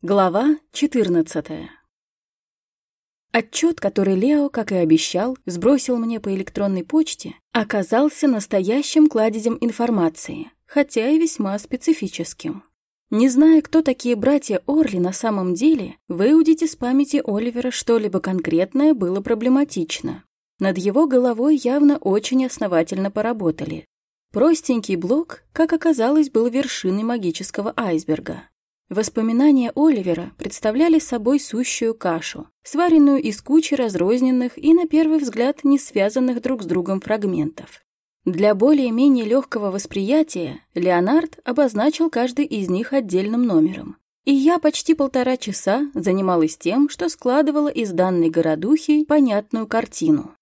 Глава 14 Отчет, который Лео, как и обещал, сбросил мне по электронной почте, оказался настоящим кладезем информации, хотя и весьма специфическим. Не зная, кто такие братья Орли на самом деле, выудить из памяти Оливера что-либо конкретное было проблематично. Над его головой явно очень основательно поработали. Простенький блок, как оказалось, был вершиной магического айсберга. Воспоминания Оливера представляли собой сущую кашу, сваренную из кучи разрозненных и, на первый взгляд, не связанных друг с другом фрагментов. Для более-менее легкого восприятия Леонард обозначил каждый из них отдельным номером. И я почти полтора часа занималась тем, что складывала из данной городухи понятную картину.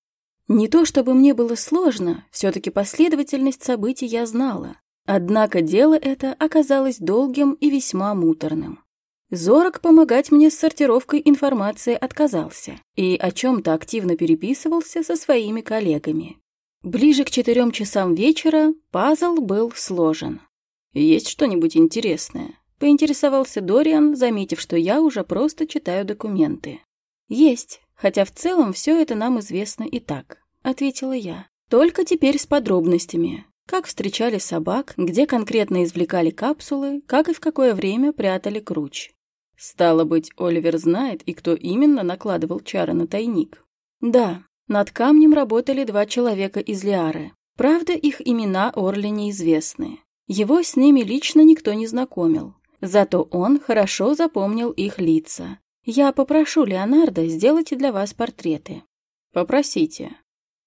Не то чтобы мне было сложно, все-таки последовательность событий я знала, Однако дело это оказалось долгим и весьма муторным. Зорок помогать мне с сортировкой информации отказался и о чем-то активно переписывался со своими коллегами. Ближе к четырем часам вечера пазл был сложен. «Есть что-нибудь интересное?» — поинтересовался Дориан, заметив, что я уже просто читаю документы. «Есть, хотя в целом все это нам известно и так», — ответила я. «Только теперь с подробностями. Как встречали собак, где конкретно извлекали капсулы, как и в какое время прятали круч. Стало быть, Оливер знает, и кто именно накладывал чары на тайник. Да, над камнем работали два человека из Лиары. Правда, их имена Орли неизвестны. Его с ними лично никто не знакомил. Зато он хорошо запомнил их лица. Я попрошу Леонардо сделать для вас портреты. Попросите,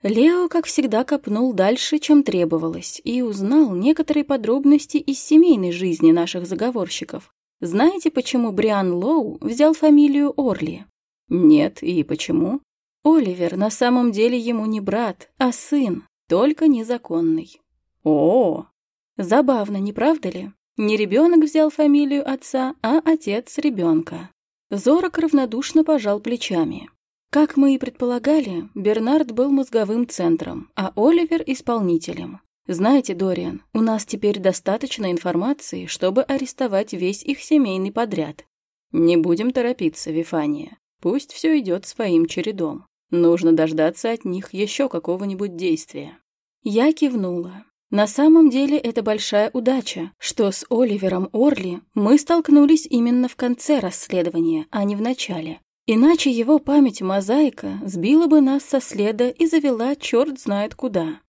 Лео, как всегда, копнул дальше, чем требовалось, и узнал некоторые подробности из семейной жизни наших заговорщиков. Знаете, почему Бриан Лоу взял фамилию Орли? Нет, и почему? Оливер на самом деле ему не брат, а сын, только незаконный. О, забавно, не правда ли? Не ребенок взял фамилию отца, а отец ребенка. Зорок равнодушно пожал плечами. Как мы и предполагали, Бернард был мозговым центром, а Оливер — исполнителем. Знаете, Дориан, у нас теперь достаточно информации, чтобы арестовать весь их семейный подряд. Не будем торопиться, Вифания. Пусть все идет своим чередом. Нужно дождаться от них еще какого-нибудь действия. Я кивнула. На самом деле это большая удача, что с Оливером Орли мы столкнулись именно в конце расследования, а не в начале. Иначе его память-мозаика сбила бы нас со следа и завела черт знает куда.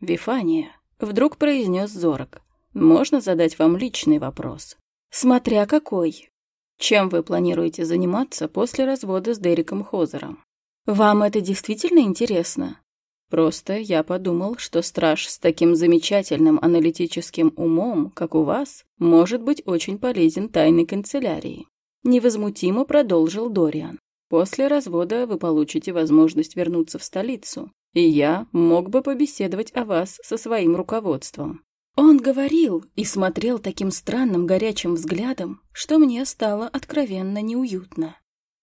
«Вифания», — вдруг произнес Зорок, — «можно задать вам личный вопрос?» «Смотря какой. Чем вы планируете заниматься после развода с Дериком Хозером?» «Вам это действительно интересно?» «Просто я подумал, что страж с таким замечательным аналитическим умом, как у вас, может быть очень полезен тайной канцелярии», — невозмутимо продолжил Дориан. После развода вы получите возможность вернуться в столицу, и я мог бы побеседовать о вас со своим руководством». Он говорил и смотрел таким странным горячим взглядом, что мне стало откровенно неуютно.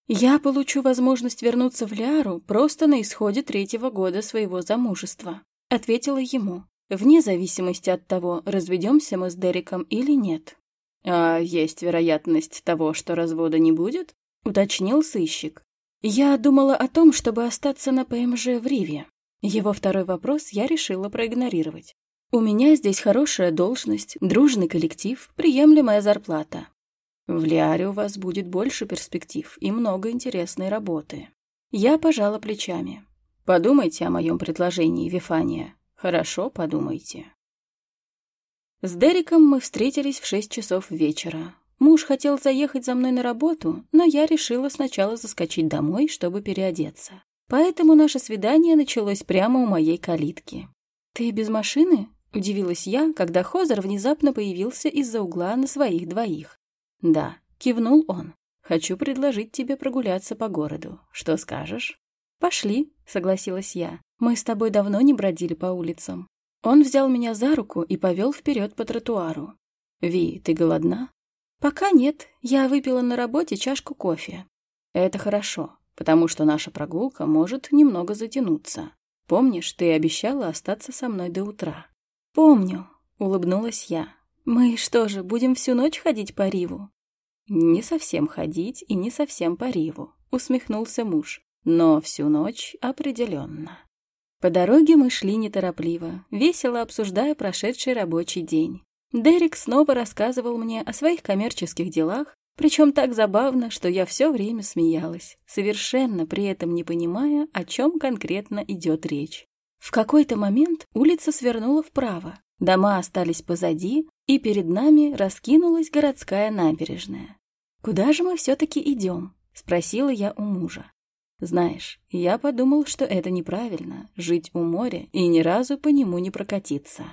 «Я получу возможность вернуться в Ляру просто на исходе третьего года своего замужества», — ответила ему, вне зависимости от того, разведемся мы с Дериком или нет. «А есть вероятность того, что развода не будет?» — уточнил сыщик. «Я думала о том, чтобы остаться на ПМЖ в Риве». Его второй вопрос я решила проигнорировать. «У меня здесь хорошая должность, дружный коллектив, приемлемая зарплата. В Лиаре у вас будет больше перспектив и много интересной работы». Я пожала плечами. «Подумайте о моем предложении, Вифания. Хорошо, подумайте». С Дериком мы встретились в шесть часов вечера. Муж хотел заехать за мной на работу, но я решила сначала заскочить домой, чтобы переодеться. Поэтому наше свидание началось прямо у моей калитки. «Ты без машины?» — удивилась я, когда Хозер внезапно появился из-за угла на своих двоих. «Да», — кивнул он. «Хочу предложить тебе прогуляться по городу. Что скажешь?» «Пошли», — согласилась я. «Мы с тобой давно не бродили по улицам». Он взял меня за руку и повел вперед по тротуару. «Ви, ты голодна?» «Пока нет. Я выпила на работе чашку кофе». «Это хорошо, потому что наша прогулка может немного затянуться. Помнишь, ты обещала остаться со мной до утра?» «Помню», — улыбнулась я. «Мы что же, будем всю ночь ходить по Риву?» Не совсем ходить и не совсем по Риву, усмехнулся муж, но всю ночь определенно. По дороге мы шли неторопливо, весело обсуждая прошедший рабочий день. Дерек снова рассказывал мне о своих коммерческих делах, причем так забавно, что я все время смеялась, совершенно при этом не понимая, о чем конкретно идет речь. В какой-то момент улица свернула вправо, дома остались позади, и перед нами раскинулась городская набережная. «Куда же мы все-таки идем?» — спросила я у мужа. Знаешь, я подумал, что это неправильно — жить у моря и ни разу по нему не прокатиться.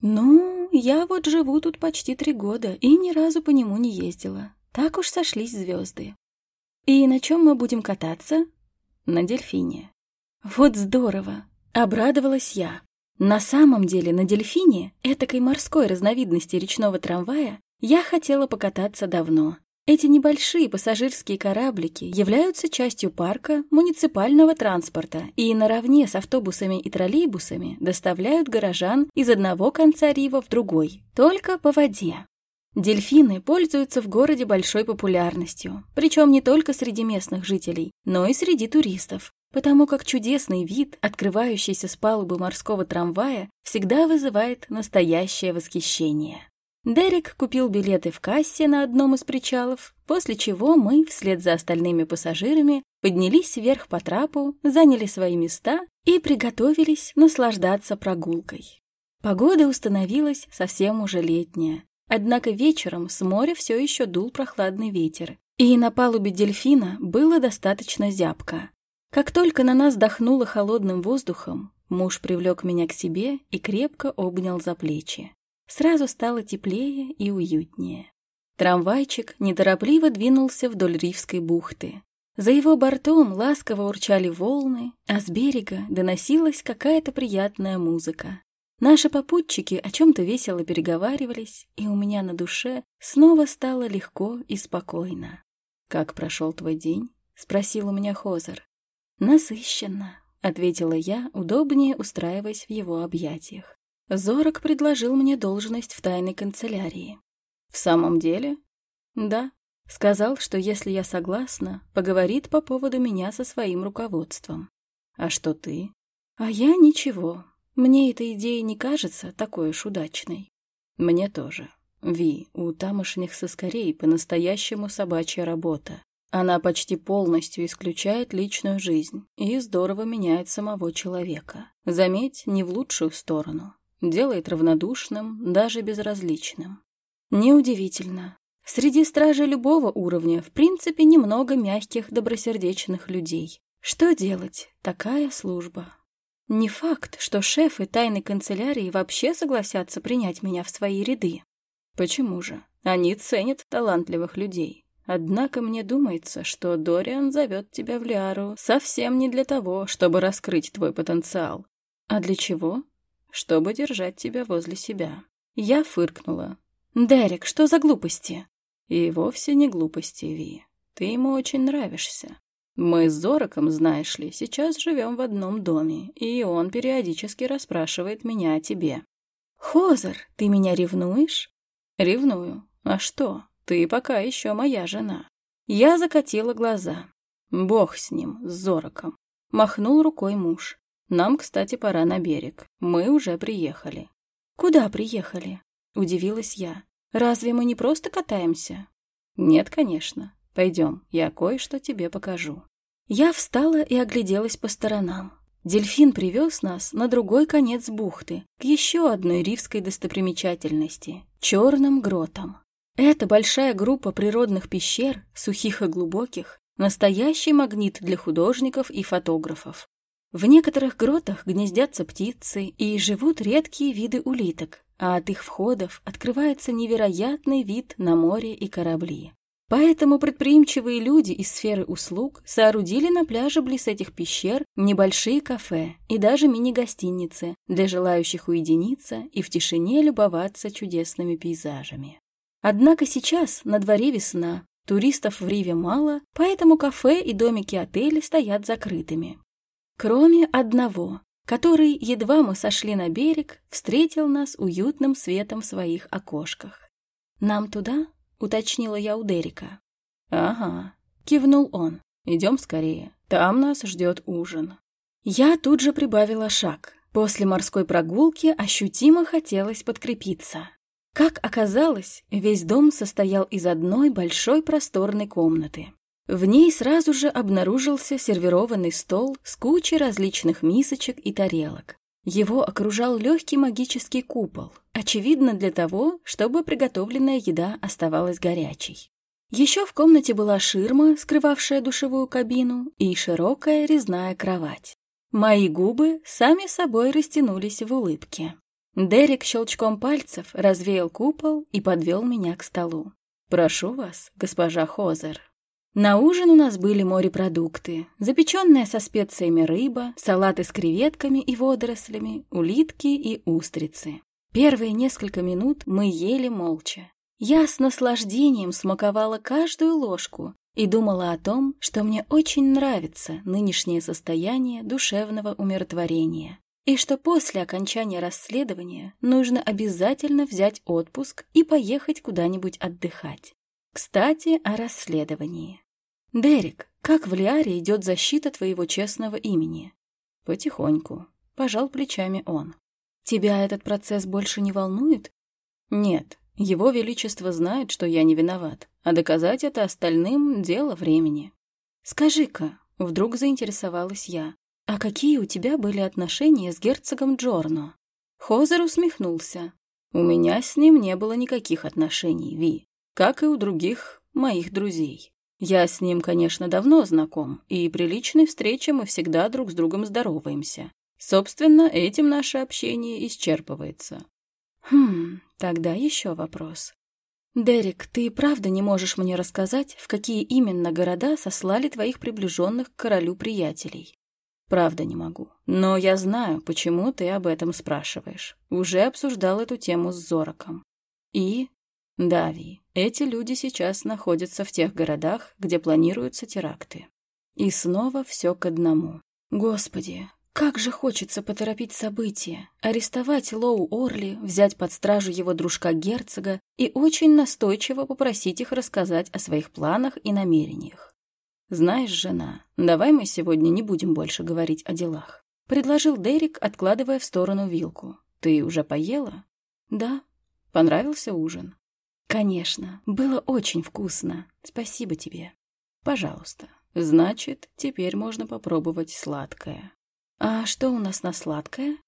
Ну, я вот живу тут почти три года и ни разу по нему не ездила. Так уж сошлись звезды. И на чем мы будем кататься? На дельфине. Вот здорово! Обрадовалась я. На самом деле на дельфине, этакой морской разновидности речного трамвая, я хотела покататься давно. Эти небольшие пассажирские кораблики являются частью парка муниципального транспорта и наравне с автобусами и троллейбусами доставляют горожан из одного конца Рива в другой, только по воде. Дельфины пользуются в городе большой популярностью, причем не только среди местных жителей, но и среди туристов, потому как чудесный вид, открывающийся с палубы морского трамвая, всегда вызывает настоящее восхищение. Дерек купил билеты в кассе на одном из причалов, после чего мы, вслед за остальными пассажирами, поднялись вверх по трапу, заняли свои места и приготовились наслаждаться прогулкой. Погода установилась совсем уже летняя, однако вечером с моря все еще дул прохладный ветер, и на палубе дельфина было достаточно зябко. Как только на нас дохнуло холодным воздухом, муж привлек меня к себе и крепко обнял за плечи. Сразу стало теплее и уютнее. Трамвайчик неторопливо двинулся вдоль Ривской бухты. За его бортом ласково урчали волны, а с берега доносилась какая-то приятная музыка. Наши попутчики о чем-то весело переговаривались, и у меня на душе снова стало легко и спокойно. «Как прошел твой день?» — спросил у меня Хозер. «Насыщенно», — ответила я, удобнее устраиваясь в его объятиях. Зорок предложил мне должность в тайной канцелярии. В самом деле? Да. Сказал, что если я согласна, поговорит по поводу меня со своим руководством. А что ты? А я ничего. Мне эта идея не кажется такой уж удачной. Мне тоже. Ви, у тамошних соскорей по-настоящему собачья работа. Она почти полностью исключает личную жизнь и здорово меняет самого человека. Заметь, не в лучшую сторону делает равнодушным, даже безразличным. Неудивительно. Среди стражей любого уровня, в принципе, немного мягких, добросердечных людей. Что делать? Такая служба. Не факт, что шефы тайной канцелярии вообще согласятся принять меня в свои ряды. Почему же? Они ценят талантливых людей. Однако мне думается, что Дориан зовет тебя в Лиару совсем не для того, чтобы раскрыть твой потенциал. А для чего? Чтобы держать тебя возле себя. Я фыркнула. «Дерек, что за глупости?» «И вовсе не глупости, Ви. Ты ему очень нравишься. Мы с Зороком, знаешь ли, сейчас живем в одном доме, и он периодически расспрашивает меня о тебе». «Хозер, ты меня ревнуешь?» «Ревную. А что? Ты пока еще моя жена». Я закатила глаза. Бог с ним, с Зороком. Махнул рукой муж. Нам, кстати, пора на берег. Мы уже приехали. Куда приехали? Удивилась я. Разве мы не просто катаемся? Нет, конечно. Пойдем, я кое-что тебе покажу. Я встала и огляделась по сторонам. Дельфин привез нас на другой конец бухты, к еще одной ривской достопримечательности — черным гротам. Эта большая группа природных пещер, сухих и глубоких, настоящий магнит для художников и фотографов. В некоторых гротах гнездятся птицы и живут редкие виды улиток, а от их входов открывается невероятный вид на море и корабли. Поэтому предприимчивые люди из сферы услуг соорудили на пляже близ этих пещер небольшие кафе и даже мини-гостиницы для желающих уединиться и в тишине любоваться чудесными пейзажами. Однако сейчас на дворе весна, туристов в Риве мало, поэтому кафе и домики отеля стоят закрытыми. Кроме одного, который, едва мы сошли на берег, встретил нас уютным светом в своих окошках. «Нам туда?» — уточнила я у Дерека. «Ага», — кивнул он. «Идем скорее. Там нас ждет ужин». Я тут же прибавила шаг. После морской прогулки ощутимо хотелось подкрепиться. Как оказалось, весь дом состоял из одной большой просторной комнаты. В ней сразу же обнаружился сервированный стол с кучей различных мисочек и тарелок. Его окружал легкий магический купол, очевидно для того, чтобы приготовленная еда оставалась горячей. Еще в комнате была ширма, скрывавшая душевую кабину, и широкая резная кровать. Мои губы сами собой растянулись в улыбке. Дерек щелчком пальцев развеял купол и подвел меня к столу. «Прошу вас, госпожа Хозер». На ужин у нас были морепродукты, запеченная со специями рыба, салаты с креветками и водорослями, улитки и устрицы. Первые несколько минут мы ели молча. Я с наслаждением смаковала каждую ложку и думала о том, что мне очень нравится нынешнее состояние душевного умиротворения и что после окончания расследования нужно обязательно взять отпуск и поехать куда-нибудь отдыхать. Кстати, о расследовании. «Дерек, как в Лиаре идет защита твоего честного имени?» «Потихоньку», — пожал плечами он. «Тебя этот процесс больше не волнует?» «Нет, его Величество знает, что я не виноват, а доказать это остальным — дело времени». «Скажи-ка», — вдруг заинтересовалась я, «А какие у тебя были отношения с герцогом Джорно?» Хозер усмехнулся. «У меня с ним не было никаких отношений, Ви, как и у других моих друзей. Я с ним, конечно, давно знаком, и при личной встрече мы всегда друг с другом здороваемся. Собственно, этим наше общение исчерпывается». «Хм, тогда еще вопрос. Дерек, ты правда не можешь мне рассказать, в какие именно города сослали твоих приближенных к королю приятелей?» Правда не могу. Но я знаю, почему ты об этом спрашиваешь. Уже обсуждал эту тему с Зороком. И... Дави, эти люди сейчас находятся в тех городах, где планируются теракты. И снова все к одному. Господи, как же хочется поторопить события, арестовать Лоу Орли, взять под стражу его дружка-герцога и очень настойчиво попросить их рассказать о своих планах и намерениях. «Знаешь, жена, давай мы сегодня не будем больше говорить о делах», — предложил Дерек, откладывая в сторону вилку. «Ты уже поела?» «Да». «Понравился ужин?» «Конечно, было очень вкусно. Спасибо тебе». «Пожалуйста. Значит, теперь можно попробовать сладкое». «А что у нас на сладкое?»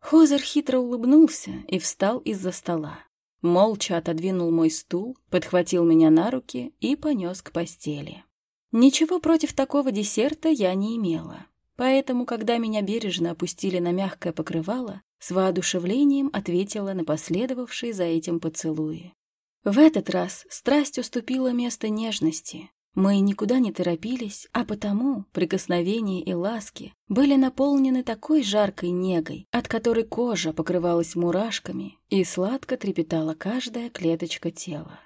Хозер хитро улыбнулся и встал из-за стола. Молча отодвинул мой стул, подхватил меня на руки и понес к постели. Ничего против такого десерта я не имела, поэтому, когда меня бережно опустили на мягкое покрывало, с воодушевлением ответила на последовавшие за этим поцелуи. В этот раз страсть уступила место нежности. Мы никуда не торопились, а потому прикосновения и ласки были наполнены такой жаркой негой, от которой кожа покрывалась мурашками и сладко трепетала каждая клеточка тела.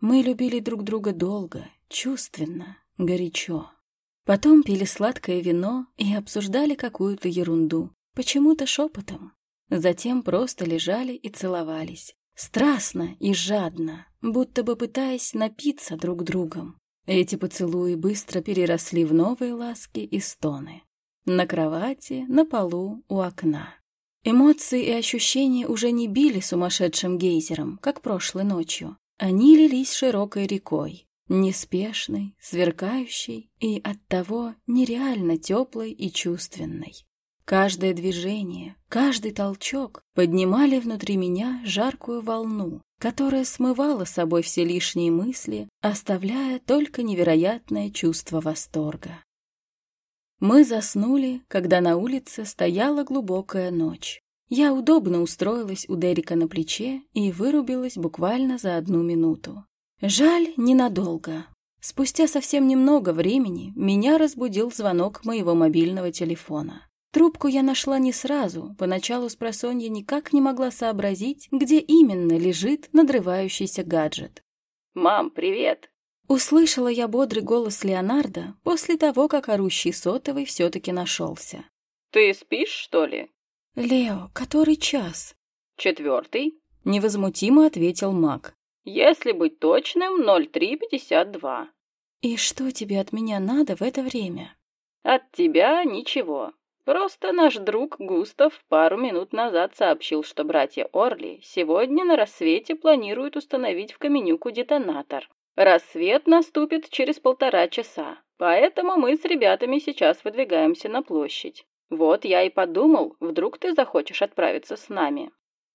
Мы любили друг друга долго, чувственно, горячо. Потом пили сладкое вино и обсуждали какую-то ерунду, почему-то шепотом. Затем просто лежали и целовались, страстно и жадно, будто бы пытаясь напиться друг другом. Эти поцелуи быстро переросли в новые ласки и стоны. На кровати, на полу, у окна. Эмоции и ощущения уже не били сумасшедшим гейзером, как прошлой ночью. Они лились широкой рекой, неспешной, сверкающей и оттого нереально теплой и чувственной. Каждое движение, каждый толчок поднимали внутри меня жаркую волну, которая смывала собой все лишние мысли, оставляя только невероятное чувство восторга. Мы заснули, когда на улице стояла глубокая ночь. Я удобно устроилась у Дерека на плече и вырубилась буквально за одну минуту. Жаль, ненадолго. Спустя совсем немного времени меня разбудил звонок моего мобильного телефона. Трубку я нашла не сразу, поначалу с просонья никак не могла сообразить, где именно лежит надрывающийся гаджет. «Мам, привет!» Услышала я бодрый голос Леонардо после того, как орущий сотовый все-таки нашелся. «Ты спишь, что ли?» «Лео, который час?» «Четвертый?» Невозмутимо ответил маг. Если быть точным, 0352. И что тебе от меня надо в это время? От тебя ничего. Просто наш друг Густав пару минут назад сообщил, что братья Орли сегодня на рассвете планируют установить в Каменюку детонатор. Рассвет наступит через полтора часа, поэтому мы с ребятами сейчас выдвигаемся на площадь. Вот я и подумал, вдруг ты захочешь отправиться с нами.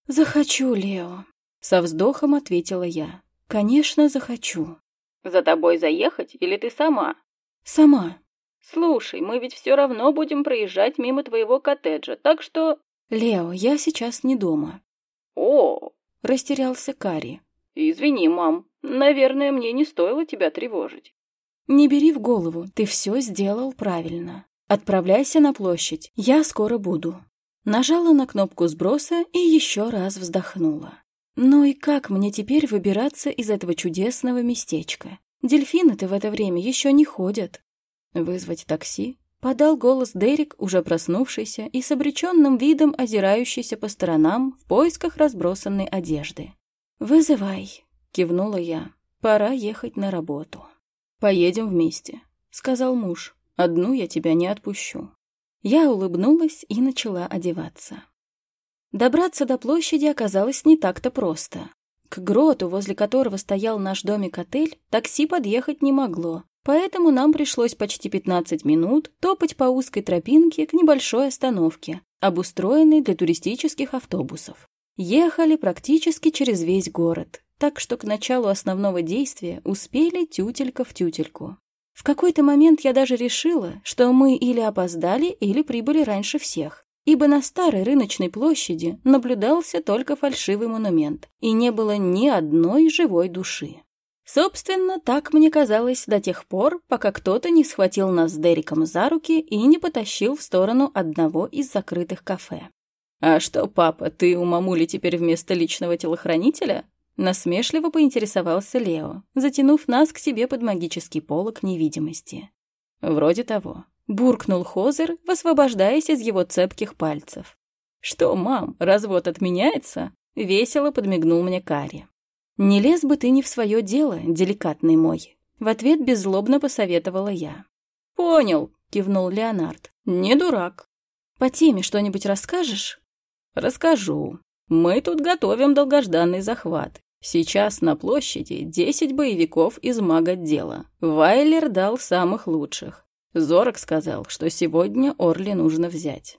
«Захочу, Лео», — со вздохом ответила я. «Конечно, захочу». «За тобой заехать или ты сама?» «Сама». «Слушай, мы ведь все равно будем проезжать мимо твоего коттеджа, так что...» «Лео, я сейчас не дома». «О!» — растерялся Кари. «Извини, мам, наверное, мне не стоило тебя тревожить». «Не бери в голову, ты все сделал правильно. Отправляйся на площадь, я скоро буду». Нажала на кнопку сброса и еще раз вздохнула. Ну и как мне теперь выбираться из этого чудесного местечка? Дельфины-то в это время еще не ходят. Вызвать такси? Подал голос Дерек, уже проснувшийся и с обреченным видом озирающийся по сторонам в поисках разбросанной одежды. «Вызывай», — кивнула я. «Пора ехать на работу». «Поедем вместе», — сказал муж. «Одну я тебя не отпущу». Я улыбнулась и начала одеваться. Добраться до площади оказалось не так-то просто. К гроту, возле которого стоял наш домик-отель, такси подъехать не могло, поэтому нам пришлось почти 15 минут топать по узкой тропинке к небольшой остановке, обустроенной для туристических автобусов. Ехали практически через весь город, так что к началу основного действия успели тютелька в тютельку. В какой-то момент я даже решила, что мы или опоздали, или прибыли раньше всех, ибо на старой рыночной площади наблюдался только фальшивый монумент, и не было ни одной живой души. Собственно, так мне казалось до тех пор, пока кто-то не схватил нас с Дериком за руки и не потащил в сторону одного из закрытых кафе. «А что, папа, ты у мамули теперь вместо личного телохранителя?» Насмешливо поинтересовался Лео, затянув нас к себе под магический полог невидимости. Вроде того. Буркнул Хозер, высвобождаясь из его цепких пальцев. «Что, мам, развод отменяется?» Весело подмигнул мне Кари. «Не лез бы ты не в свое дело, деликатный мой». В ответ беззлобно посоветовала я. «Понял», — кивнул Леонард. «Не дурак». «По теме что-нибудь расскажешь?» «Расскажу. Мы тут готовим долгожданный захват. Сейчас на площади 10 боевиков из маготдела. Вайлер дал самых лучших. Зорок сказал, что сегодня Орли нужно взять.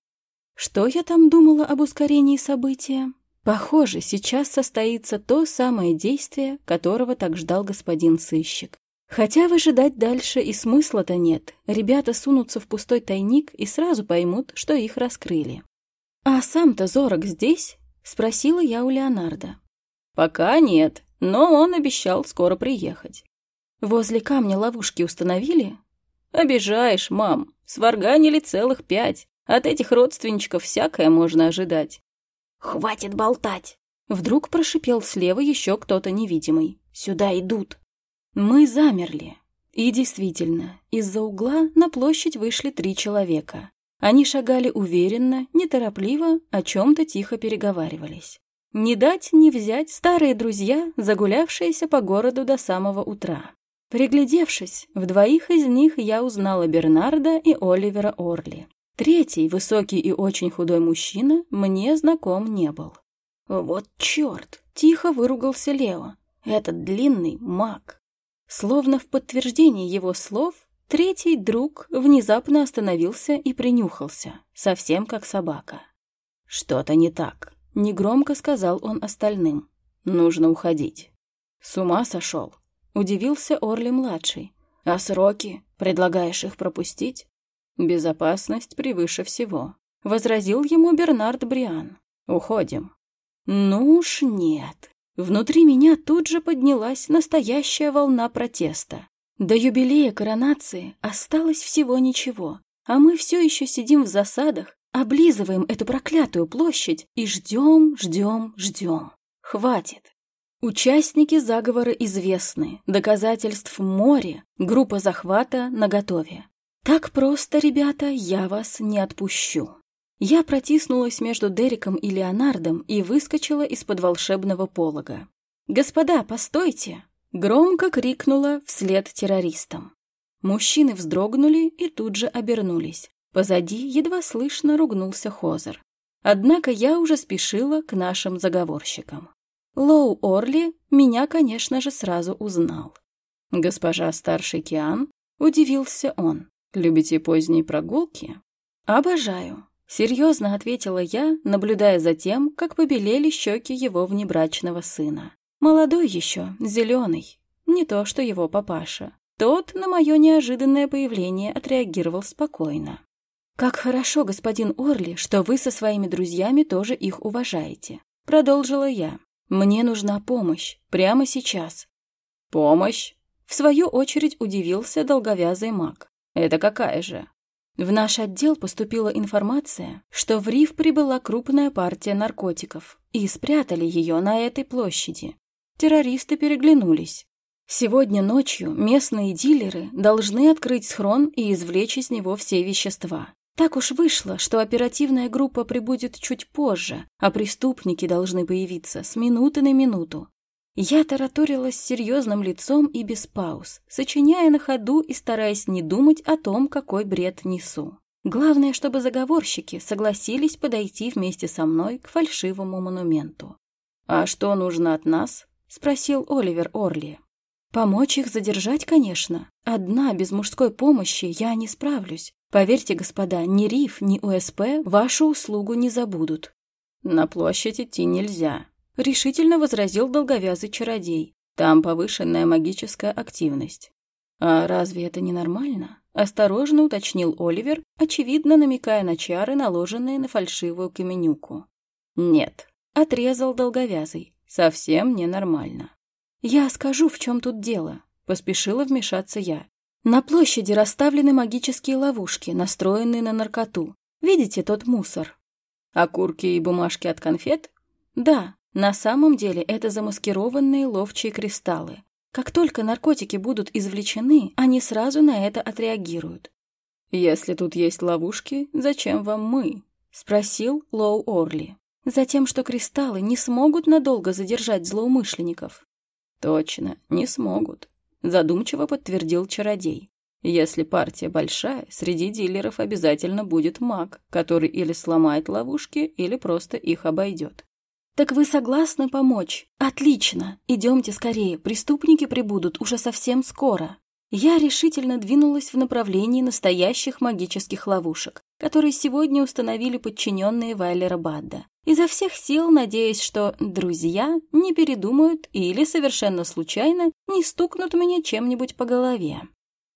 Что я там думала об ускорении события? Похоже, сейчас состоится то самое действие, которого так ждал господин сыщик. Хотя выжидать дальше и смысла-то нет. Ребята сунутся в пустой тайник и сразу поймут, что их раскрыли. «А сам-то Зорок здесь?» — спросила я у Леонардо. «Пока нет, но он обещал скоро приехать». «Возле камня ловушки установили?» «Обижаешь, мам. Сварганили целых пять. От этих родственничков всякое можно ожидать». «Хватит болтать!» Вдруг прошипел слева еще кто-то невидимый. «Сюда идут!» Мы замерли. И действительно, из-за угла на площадь вышли три человека. Они шагали уверенно, неторопливо, о чем-то тихо переговаривались. Не дать не взять старые друзья, загулявшиеся по городу до самого утра. Приглядевшись, в двоих из них я узнала Бернарда и Оливера Орли. Третий, высокий и очень худой мужчина, мне знаком не был. «Вот черт!» — тихо выругался Лео. «Этот длинный маг!» Словно в подтверждение его слов, третий друг внезапно остановился и принюхался, совсем как собака. «Что-то не так», Негромко сказал он остальным. «Нужно уходить». «С ума сошел?» Удивился Орли-младший. «А сроки? Предлагаешь их пропустить?» «Безопасность превыше всего», — возразил ему Бернард Бриан. «Уходим». «Ну уж нет». Внутри меня тут же поднялась настоящая волна протеста. До юбилея коронации осталось всего ничего, а мы все еще сидим в засадах Облизываем эту проклятую площадь и ждем, ждем, ждем. Хватит. Участники заговора известны, доказательств море, группа захвата наготове. Так просто, ребята, я вас не отпущу. Я протиснулась между Дериком и Леонардом и выскочила из-под волшебного полога. «Господа, постойте!» — громко крикнула вслед террористам. Мужчины вздрогнули и тут же обернулись. Позади едва слышно ругнулся Хозер. Однако я уже спешила к нашим заговорщикам. Лоу Орли меня, конечно же, сразу узнал. «Госпожа старший Киан?» — удивился он. «Любите поздние прогулки?» «Обожаю», — серьезно ответила я, наблюдая за тем, как побелели щеки его внебрачного сына. Молодой еще, зеленый, не то что его папаша. Тот на мое неожиданное появление отреагировал спокойно. «Как хорошо, господин Орли, что вы со своими друзьями тоже их уважаете», — продолжила я. «Мне нужна помощь. Прямо сейчас». «Помощь?» — в свою очередь удивился долговязый маг. «Это какая же?» В наш отдел поступила информация, что в Риф прибыла крупная партия наркотиков, и спрятали ее на этой площади. Террористы переглянулись. Сегодня ночью местные дилеры должны открыть схрон и извлечь из него все вещества. Так уж вышло, что оперативная группа прибудет чуть позже, а преступники должны появиться с минуты на минуту. Я тараторила с серьезным лицом и без пауз, сочиняя на ходу и стараясь не думать о том, какой бред несу. Главное, чтобы заговорщики согласились подойти вместе со мной к фальшивому монументу. «А что нужно от нас?» — спросил Оливер Орли. Помочь их задержать, конечно. Одна, без мужской помощи, я не справлюсь. Поверьте, господа, ни РИФ, ни УСП вашу услугу не забудут. На площадь идти нельзя, решительно возразил долговязый чародей. Там повышенная магическая активность. А разве это не нормально? Осторожно уточнил Оливер, очевидно намекая на чары, наложенные на фальшивую каменюку. Нет, отрезал долговязый. Совсем ненормально. «Я скажу, в чем тут дело», — поспешила вмешаться я. «На площади расставлены магические ловушки, настроенные на наркоту. Видите тот мусор?» «Окурки и бумажки от конфет?» «Да, на самом деле это замаскированные ловчие кристаллы. Как только наркотики будут извлечены, они сразу на это отреагируют. «Если тут есть ловушки, зачем вам мы?» — спросил Лоу Орли. «Затем, что кристаллы не смогут надолго задержать злоумышленников. «Точно, не смогут», — задумчиво подтвердил чародей. «Если партия большая, среди дилеров обязательно будет маг, который или сломает ловушки, или просто их обойдет». «Так вы согласны помочь? Отлично! Идемте скорее, преступники прибудут уже совсем скоро». Я решительно двинулась в направлении настоящих магических ловушек, которые сегодня установили подчиненные Вайлера Бадда изо всех сил надеясь, что друзья не передумают или совершенно случайно не стукнут меня чем-нибудь по голове.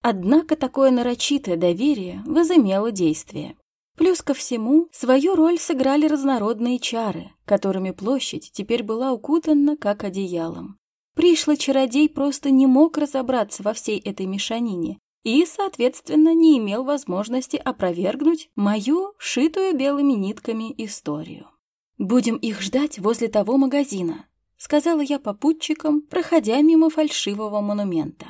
Однако такое нарочитое доверие возымело действие. Плюс ко всему, свою роль сыграли разнородные чары, которыми площадь теперь была укутана как одеялом. Пришлый чародей просто не мог разобраться во всей этой мешанине и, соответственно, не имел возможности опровергнуть мою, шитую белыми нитками, историю. «Будем их ждать возле того магазина», — сказала я попутчикам, проходя мимо фальшивого монумента.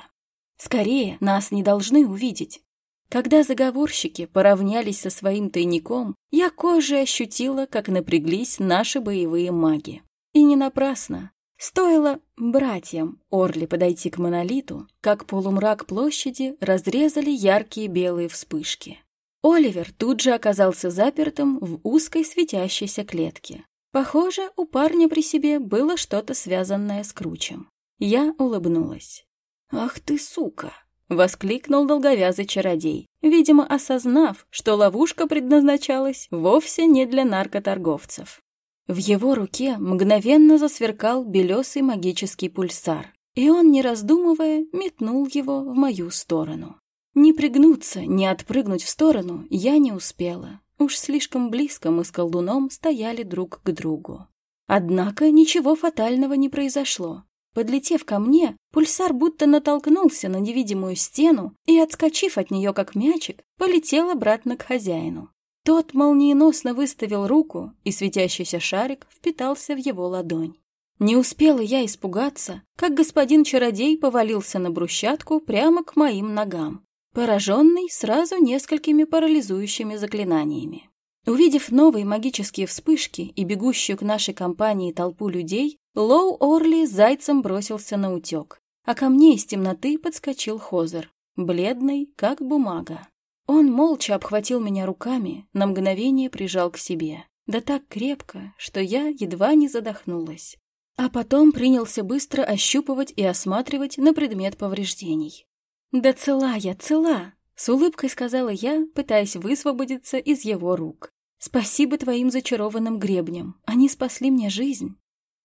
«Скорее, нас не должны увидеть». Когда заговорщики поравнялись со своим тайником, я кожей ощутила, как напряглись наши боевые маги. И не напрасно. Стоило братьям Орли подойти к монолиту, как полумрак площади разрезали яркие белые вспышки. Оливер тут же оказался запертым в узкой светящейся клетке. Похоже, у парня при себе было что-то связанное с кручем. Я улыбнулась. «Ах ты, сука!» — воскликнул долговязый чародей, видимо, осознав, что ловушка предназначалась вовсе не для наркоторговцев. В его руке мгновенно засверкал белесый магический пульсар, и он, не раздумывая, метнул его в мою сторону. Не пригнуться, не отпрыгнуть в сторону я не успела. Уж слишком близко мы с колдуном стояли друг к другу. Однако ничего фатального не произошло. Подлетев ко мне, пульсар будто натолкнулся на невидимую стену и, отскочив от нее как мячик, полетел обратно к хозяину. Тот молниеносно выставил руку, и светящийся шарик впитался в его ладонь. Не успела я испугаться, как господин чародей повалился на брусчатку прямо к моим ногам пораженный сразу несколькими парализующими заклинаниями. Увидев новые магические вспышки и бегущую к нашей компании толпу людей, Лоу Орли зайцем бросился на утек, а ко мне из темноты подскочил Хозер, бледный, как бумага. Он молча обхватил меня руками, на мгновение прижал к себе, да так крепко, что я едва не задохнулась. А потом принялся быстро ощупывать и осматривать на предмет повреждений. «Да цела я, цела!» — с улыбкой сказала я, пытаясь высвободиться из его рук. Спасибо твоим зачарованным гребням. Они спасли мне жизнь.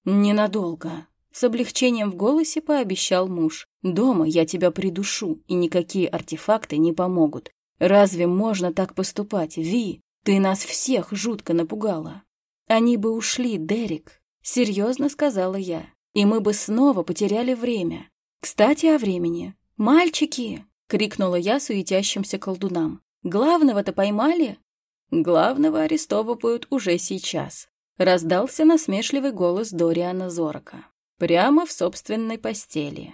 Ненадолго. С облегчением в голосе пообещал муж. Дома я тебя придушу, и никакие артефакты не помогут. Разве можно так поступать, Ви? Ты нас всех жутко напугала. Они бы ушли, Дерек. Серьезно сказала я. И мы бы снова потеряли время. Кстати, о времени. «Мальчики!» — крикнула я суетящимся колдунам. «Главного-то поймали?» Главного арестовывают уже сейчас. Раздался насмешливый голос Дориана Зорока. Прямо в собственной постели.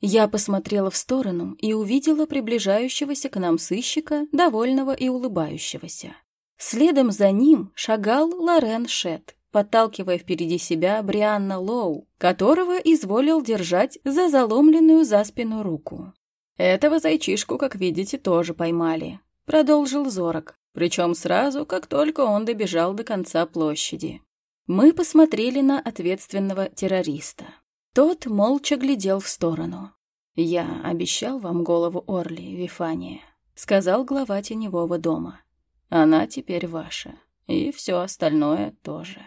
Я посмотрела в сторону и увидела приближающегося к нам сыщика, довольного и улыбающегося. Следом за ним шагал Лорен Шет, подталкивая впереди себя Брианна Лоу, которого изволил держать за заломленную за спину руку. «Этого зайчишку, как видите, тоже поймали», — продолжил Зорок, причем сразу, как только он добежал до конца площади. Мы посмотрели на ответственного террориста. Тот молча глядел в сторону. «Я обещал вам голову Орли, Вифания», — сказал глава теневого дома. «Она теперь ваша, и все остальное тоже».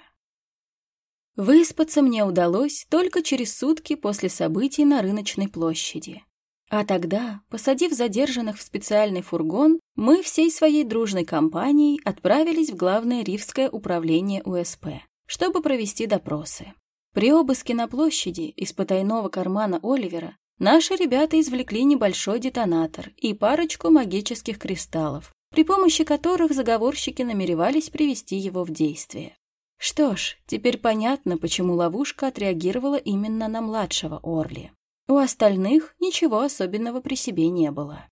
Выспаться мне удалось только через сутки после событий на рыночной площади. А тогда, посадив задержанных в специальный фургон, мы всей своей дружной компанией отправились в главное Ривское управление УСП, чтобы провести допросы. При обыске на площади из потайного кармана Оливера наши ребята извлекли небольшой детонатор и парочку магических кристаллов, при помощи которых заговорщики намеревались привести его в действие. Что ж, теперь понятно, почему ловушка отреагировала именно на младшего Орли. У остальных ничего особенного при себе не было.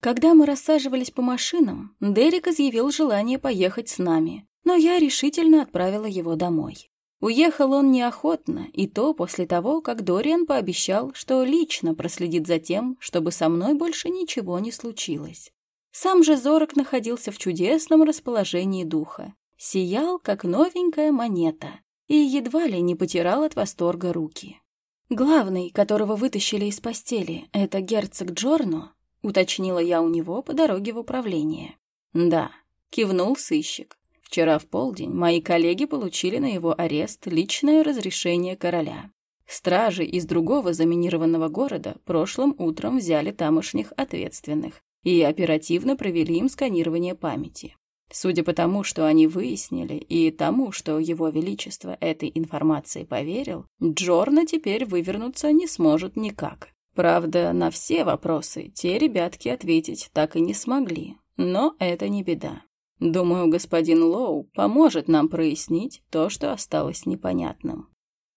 Когда мы рассаживались по машинам, Дерек изъявил желание поехать с нами, но я решительно отправила его домой. Уехал он неохотно, и то после того, как Дориан пообещал, что лично проследит за тем, чтобы со мной больше ничего не случилось. Сам же Зорок находился в чудесном расположении духа, сиял, как новенькая монета, и едва ли не потирал от восторга руки. «Главный, которого вытащили из постели, это герцог Джорно?» — уточнила я у него по дороге в управление. «Да», — кивнул сыщик. «Вчера в полдень мои коллеги получили на его арест личное разрешение короля. Стражи из другого заминированного города прошлым утром взяли тамошних ответственных и оперативно провели им сканирование памяти. Судя по тому, что они выяснили, и тому, что его величество этой информации поверил, Джорна теперь вывернуться не сможет никак. Правда, на все вопросы те ребятки ответить так и не смогли, но это не беда. Думаю, господин Лоу поможет нам прояснить то, что осталось непонятным.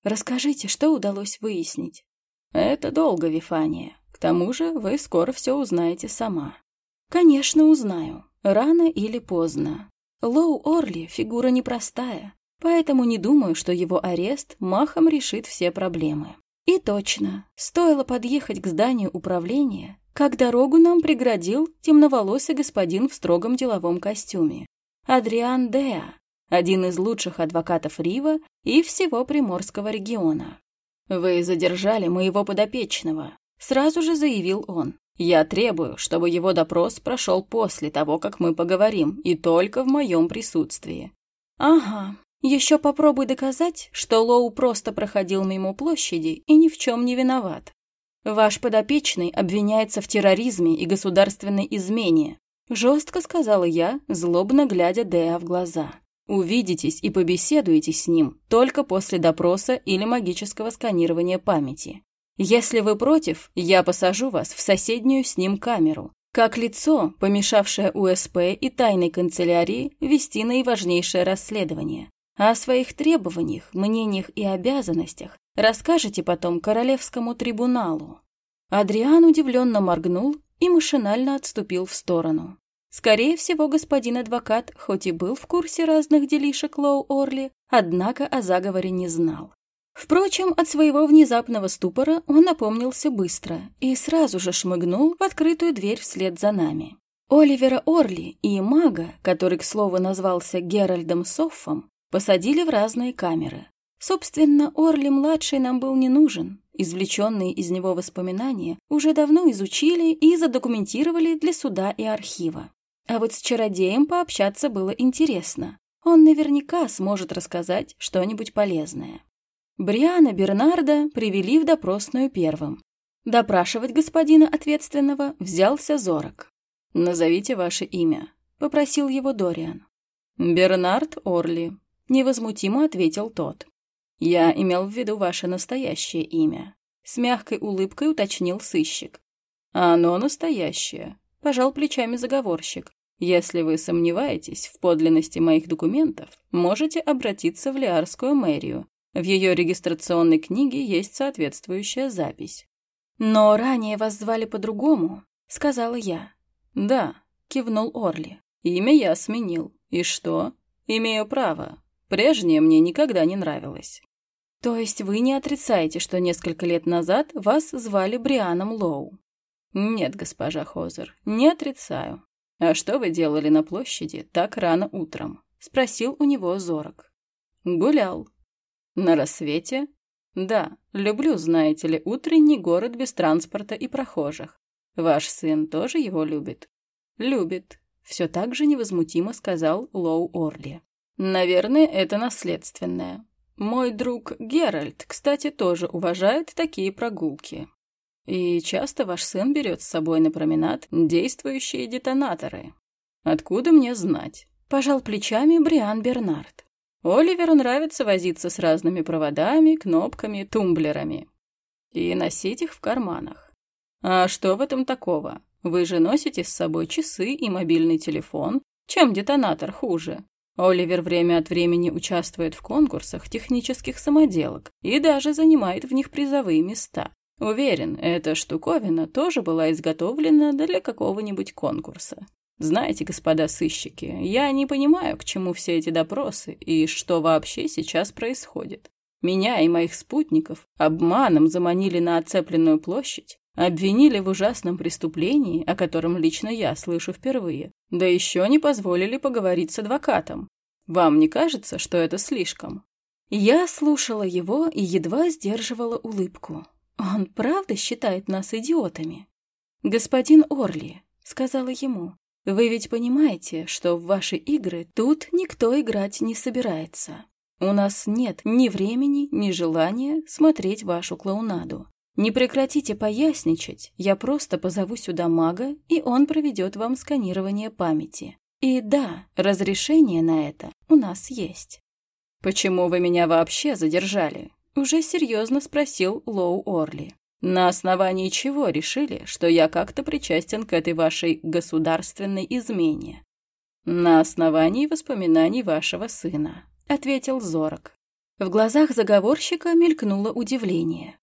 Расскажите, что удалось выяснить? Это долго, Вифания. К тому же вы скоро все узнаете сама. Конечно, узнаю. Рано или поздно. Лоу Орли — фигура непростая, поэтому не думаю, что его арест махом решит все проблемы. И точно, стоило подъехать к зданию управления, как дорогу нам преградил темноволосый господин в строгом деловом костюме. Адриан Деа, один из лучших адвокатов Рива и всего Приморского региона. «Вы задержали моего подопечного», — сразу же заявил он. Я требую, чтобы его допрос прошел после того, как мы поговорим, и только в моем присутствии. Ага, еще попробуй доказать, что Лоу просто проходил мимо площади и ни в чем не виноват. Ваш подопечный обвиняется в терроризме и государственной измене, жестко сказала я, злобно глядя Деа в глаза. Увидитесь и побеседуете с ним только после допроса или магического сканирования памяти. Если вы против, я посажу вас в соседнюю с ним камеру, как лицо, помешавшее УСП и тайной канцелярии вести наиважнейшее расследование. А о своих требованиях, мнениях и обязанностях расскажете потом Королевскому трибуналу». Адриан удивленно моргнул и машинально отступил в сторону. Скорее всего, господин адвокат, хоть и был в курсе разных делишек Лоу Орли, однако о заговоре не знал. Впрочем, от своего внезапного ступора он напомнился быстро и сразу же шмыгнул в открытую дверь вслед за нами. Оливера Орли и мага, который, к слову, назвался Геральдом Соффом, посадили в разные камеры. Собственно, Орли-младший нам был не нужен. Извлеченные из него воспоминания уже давно изучили и задокументировали для суда и архива. А вот с чародеем пообщаться было интересно. Он наверняка сможет рассказать что-нибудь полезное. Бриана Бернарда привели в допросную первым. Допрашивать господина ответственного взялся Зорок. «Назовите ваше имя», — попросил его Дориан. «Бернард Орли», — невозмутимо ответил тот. «Я имел в виду ваше настоящее имя», — с мягкой улыбкой уточнил сыщик. «Оно настоящее», — пожал плечами заговорщик. «Если вы сомневаетесь в подлинности моих документов, можете обратиться в Лиарскую мэрию, в ее регистрационной книге есть соответствующая запись. «Но ранее вас звали по-другому», — сказала я. «Да», — кивнул Орли. «Имя я сменил. И что? Имею право. Прежнее мне никогда не нравилось». «То есть вы не отрицаете, что несколько лет назад вас звали Брианом Лоу?» «Нет, госпожа Хозер, не отрицаю. А что вы делали на площади так рано утром?» — спросил у него Зорок. «Гулял», на рассвете? Да, люблю, знаете ли, утренний город без транспорта и прохожих. Ваш сын тоже его любит? Любит. Все так же невозмутимо сказал Лоу Орли. Наверное, это наследственное. Мой друг Геральт, кстати, тоже уважает такие прогулки. И часто ваш сын берет с собой на променад действующие детонаторы. Откуда мне знать? Пожал плечами Бриан Бернард. Оливеру нравится возиться с разными проводами, кнопками, тумблерами. И носить их в карманах. А что в этом такого? Вы же носите с собой часы и мобильный телефон. Чем детонатор хуже? Оливер время от времени участвует в конкурсах технических самоделок и даже занимает в них призовые места. Уверен, эта штуковина тоже была изготовлена для какого-нибудь конкурса. Знаете, господа сыщики, я не понимаю, к чему все эти допросы и что вообще сейчас происходит. Меня и моих спутников обманом заманили на оцепленную площадь, обвинили в ужасном преступлении, о котором лично я слышу впервые, да еще не позволили поговорить с адвокатом. Вам не кажется, что это слишком? Я слушала его и едва сдерживала улыбку. Он правда считает нас идиотами? Господин Орли, сказала ему, вы ведь понимаете, что в ваши игры тут никто играть не собирается. У нас нет ни времени, ни желания смотреть вашу клоунаду. Не прекратите поясничать, я просто позову сюда мага, и он проведет вам сканирование памяти. И да, разрешение на это у нас есть. «Почему вы меня вообще задержали?» — уже серьезно спросил Лоу Орли. На основании чего решили, что я как-то причастен к этой вашей государственной измене? На основании воспоминаний вашего сына, ответил Зорок. В глазах заговорщика мелькнуло удивление.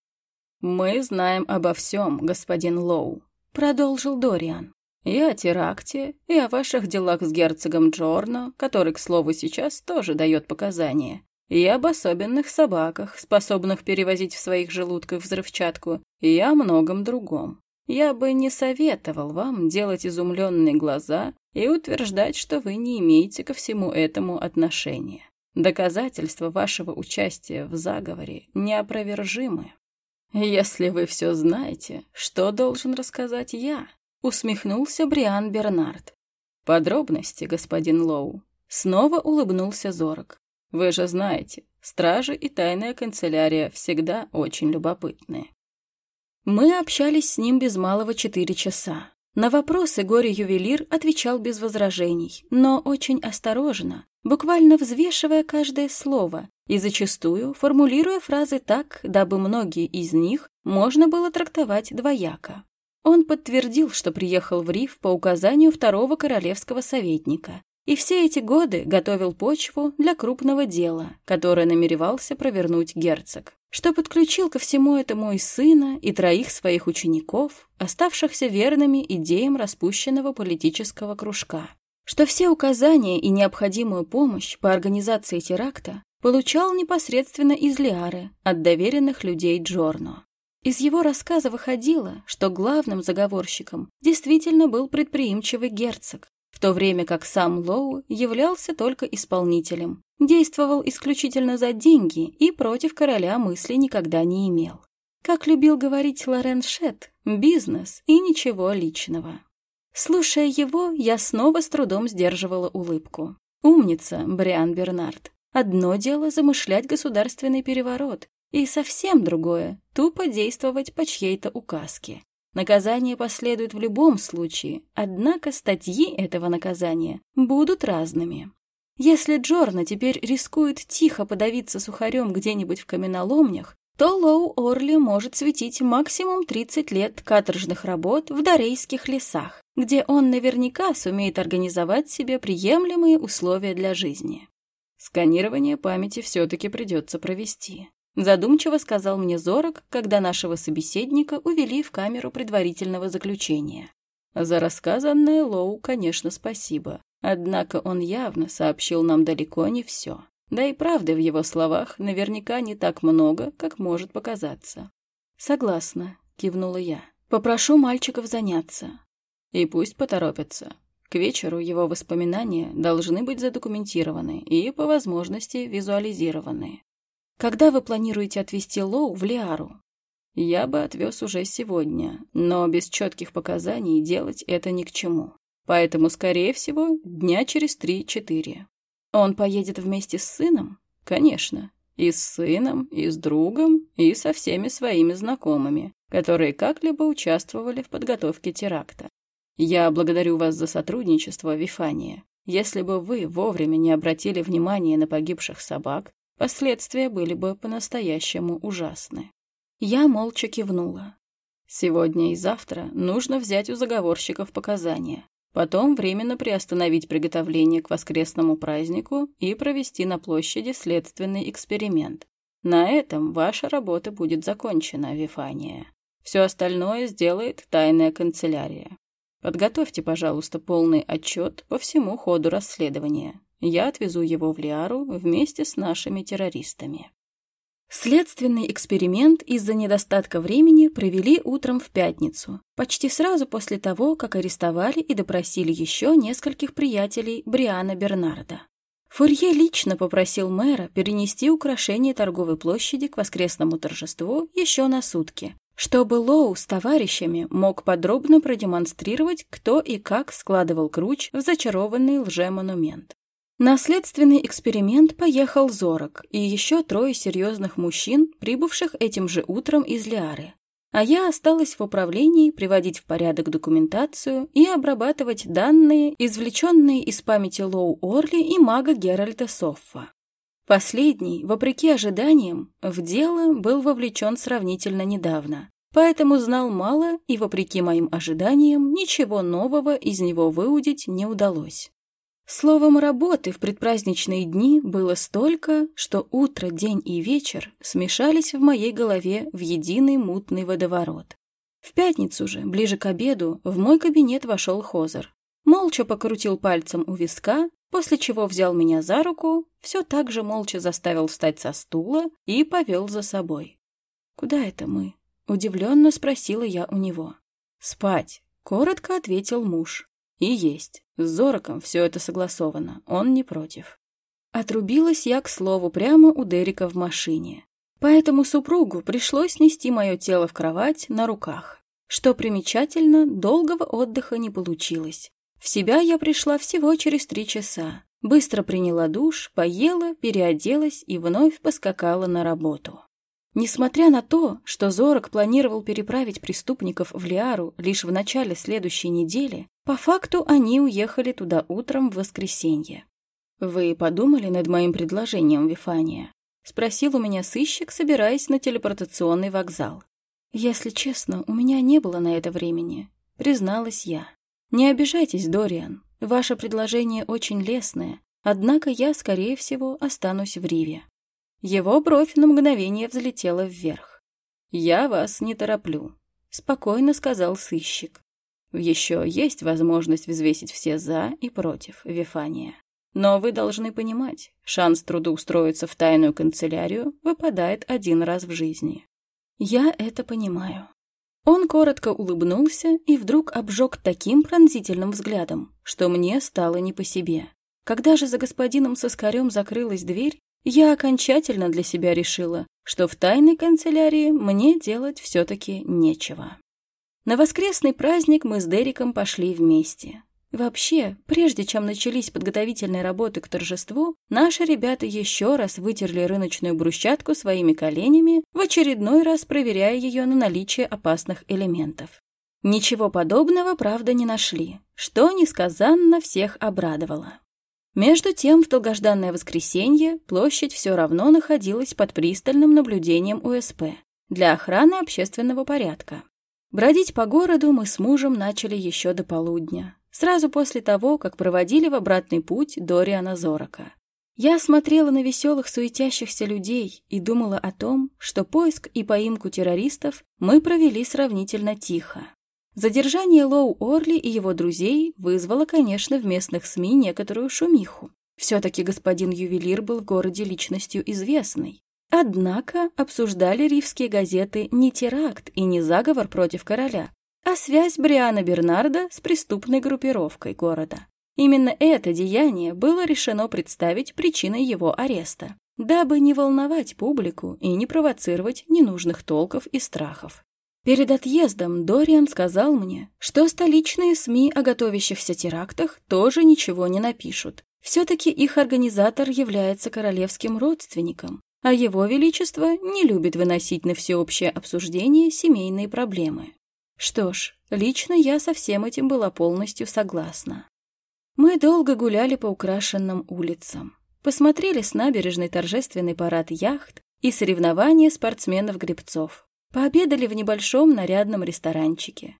«Мы знаем обо всем, господин Лоу», — продолжил Дориан. «И о теракте, и о ваших делах с герцогом Джорно, который, к слову, сейчас тоже дает показания, и об особенных собаках, способных перевозить в своих желудках взрывчатку, и о многом другом. Я бы не советовал вам делать изумленные глаза и утверждать, что вы не имеете ко всему этому отношения. Доказательства вашего участия в заговоре неопровержимы. Если вы все знаете, что должен рассказать я? Усмехнулся Бриан Бернард. Подробности, господин Лоу. Снова улыбнулся Зорок. Вы же знаете, стражи и тайная канцелярия всегда очень любопытные. Мы общались с ним без малого четыре часа. На вопросы горе-ювелир отвечал без возражений, но очень осторожно, буквально взвешивая каждое слово и зачастую формулируя фразы так, дабы многие из них можно было трактовать двояко. Он подтвердил, что приехал в Риф по указанию второго королевского советника, И все эти годы готовил почву для крупного дела, которое намеревался провернуть герцог, что подключил ко всему этому и сына, и троих своих учеников, оставшихся верными идеям распущенного политического кружка, что все указания и необходимую помощь по организации теракта получал непосредственно из Лиары, от доверенных людей Джорно. Из его рассказа выходило, что главным заговорщиком действительно был предприимчивый герцог, в то время как сам Лоу являлся только исполнителем, действовал исключительно за деньги и против короля мысли никогда не имел. Как любил говорить Лорен Шет, бизнес и ничего личного. Слушая его, я снова с трудом сдерживала улыбку. Умница, Бриан Бернард. Одно дело замышлять государственный переворот, и совсем другое — тупо действовать по чьей-то указке. Наказание последует в любом случае, однако статьи этого наказания будут разными. Если Джорна теперь рискует тихо подавиться сухарем где-нибудь в каменоломнях, то Лоу Орли может светить максимум 30 лет каторжных работ в Дарейских лесах, где он наверняка сумеет организовать себе приемлемые условия для жизни. Сканирование памяти все-таки придется провести. Задумчиво сказал мне Зорок, когда нашего собеседника увели в камеру предварительного заключения. За рассказанное Лоу, конечно, спасибо. Однако он явно сообщил нам далеко не все. Да и правды в его словах наверняка не так много, как может показаться. «Согласна», — кивнула я. «Попрошу мальчиков заняться». «И пусть поторопятся. К вечеру его воспоминания должны быть задокументированы и, по возможности, визуализированы. Когда вы планируете отвезти Лоу в Лиару? Я бы отвез уже сегодня, но без четких показаний делать это ни к чему. Поэтому, скорее всего, дня через три-четыре. Он поедет вместе с сыном? Конечно. И с сыном, и с другом, и со всеми своими знакомыми, которые как-либо участвовали в подготовке теракта. Я благодарю вас за сотрудничество, Вифания. Если бы вы вовремя не обратили внимания на погибших собак, Последствия были бы по-настоящему ужасны. Я молча кивнула. Сегодня и завтра нужно взять у заговорщиков показания, потом временно приостановить приготовление к воскресному празднику и провести на площади следственный эксперимент. На этом ваша работа будет закончена, Вифания. Все остальное сделает тайная канцелярия. Подготовьте, пожалуйста, полный отчет по всему ходу расследования. Я отвезу его в Лиару вместе с нашими террористами. Следственный эксперимент из-за недостатка времени провели утром в пятницу, почти сразу после того, как арестовали и допросили еще нескольких приятелей Бриана Бернарда. Фурье лично попросил мэра перенести украшение торговой площади к воскресному торжеству еще на сутки, чтобы Лоу с товарищами мог подробно продемонстрировать, кто и как складывал круч в зачарованный лжемонумент. Наследственный эксперимент поехал Зорок и еще трое серьезных мужчин, прибывших этим же утром из Лиары. А я осталась в управлении приводить в порядок документацию и обрабатывать данные, извлеченные из памяти Лоу Орли и мага Геральта Соффа. Последний, вопреки ожиданиям, в дело был вовлечен сравнительно недавно, поэтому знал мало и, вопреки моим ожиданиям, ничего нового из него выудить не удалось. Словом, работы в предпраздничные дни было столько, что утро, день и вечер смешались в моей голове в единый мутный водоворот. В пятницу же, ближе к обеду, в мой кабинет вошел Хозер. Молча покрутил пальцем у виска, после чего взял меня за руку, все так же молча заставил встать со стула и повел за собой. «Куда это мы?» — удивленно спросила я у него. «Спать», — коротко ответил муж. «И есть. С Зороком все это согласовано, он не против. Отрубилась я, к слову, прямо у Дерека в машине. Поэтому супругу пришлось нести мое тело в кровать на руках. Что примечательно, долгого отдыха не получилось. В себя я пришла всего через три часа. Быстро приняла душ, поела, переоделась и вновь поскакала на работу. Несмотря на то, что Зорок планировал переправить преступников в Лиару лишь в начале следующей недели, по факту они уехали туда утром в воскресенье. «Вы подумали над моим предложением, Вифания?» — спросил у меня сыщик, собираясь на телепортационный вокзал. «Если честно, у меня не было на это времени», — призналась я. «Не обижайтесь, Дориан. Ваше предложение очень лестное, однако я, скорее всего, останусь в Риве». Его бровь на мгновение взлетела вверх. «Я вас не тороплю», — спокойно сказал сыщик. «Еще есть возможность взвесить все «за» и «против», Вифания. Но вы должны понимать, шанс трудоустроиться в тайную канцелярию выпадает один раз в жизни. Я это понимаю. Он коротко улыбнулся и вдруг обжег таким пронзительным взглядом, что мне стало не по себе. Когда же за господином Соскарем закрылась дверь, я окончательно для себя решила, что в тайной канцелярии мне делать все-таки нечего. На воскресный праздник мы с Дериком пошли вместе. Вообще, прежде чем начались подготовительные работы к торжеству, наши ребята еще раз вытерли рыночную брусчатку своими коленями, в очередной раз проверяя ее на наличие опасных элементов. Ничего подобного, правда, не нашли, что несказанно всех обрадовало. Между тем, в долгожданное воскресенье площадь все равно находилась под пристальным наблюдением УСП для охраны общественного порядка. Бродить по городу мы с мужем начали еще до полудня, сразу после того, как проводили в обратный путь Дориана Зорока. Я смотрела на веселых суетящихся людей и думала о том, что поиск и поимку террористов мы провели сравнительно тихо. Задержание Лоу Орли и его друзей вызвало, конечно, в местных СМИ некоторую шумиху. Все-таки господин ювелир был в городе личностью известной. Однако обсуждали ривские газеты не теракт и не заговор против короля, а связь Бриана Бернарда с преступной группировкой города. Именно это деяние было решено представить причиной его ареста, дабы не волновать публику и не провоцировать ненужных толков и страхов. Перед отъездом Дориан сказал мне, что столичные СМИ о готовящихся терактах тоже ничего не напишут. Все-таки их организатор является королевским родственником, а его величество не любит выносить на всеобщее обсуждение семейные проблемы. Что ж, лично я со всем этим была полностью согласна. Мы долго гуляли по украшенным улицам, посмотрели с набережной торжественный парад яхт и соревнования спортсменов-гребцов, пообедали в небольшом нарядном ресторанчике.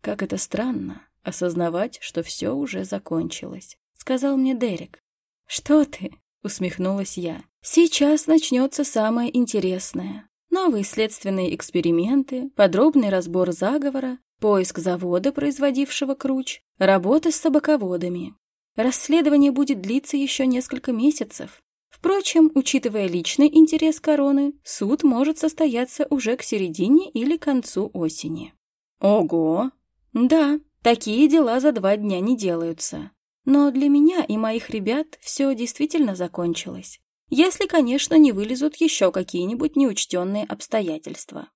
Как это странно, осознавать, что все уже закончилось, сказал мне Дерек. Что ты? усмехнулась я. Сейчас начнется самое интересное новые следственные эксперименты, подробный разбор заговора, поиск завода, производившего круч, работа с собаководами. Расследование будет длиться еще несколько месяцев. Впрочем, учитывая личный интерес короны, суд может состояться уже к середине или концу осени. Ого! Да, такие дела за два дня не делаются. Но для меня и моих ребят все действительно закончилось. Если, конечно, не вылезут еще какие-нибудь неучтенные обстоятельства.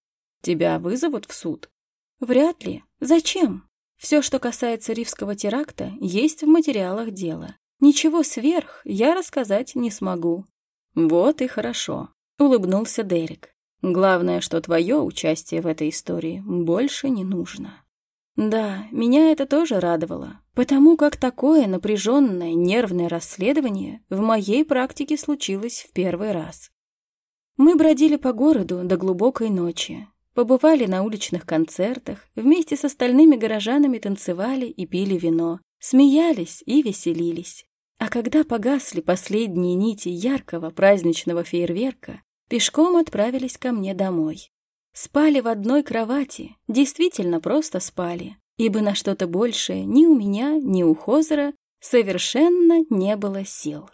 Тебя вызовут в суд? Вряд ли. Зачем? Все, что касается ривского теракта, есть в материалах дела. Ничего сверх я рассказать не смогу. Вот и хорошо, улыбнулся Дерек. Главное, что твое участие в этой истории больше не нужно. Да, меня это тоже радовало, потому как такое напряженное нервное расследование в моей практике случилось в первый раз. Мы бродили по городу до глубокой ночи, побывали на уличных концертах, вместе с остальными горожанами танцевали и пили вино, смеялись и веселились. А когда погасли последние нити яркого праздничного фейерверка, пешком отправились ко мне домой. Спали в одной кровати, действительно просто спали, ибо на что-то большее ни у меня, ни у Хозера совершенно не было сил.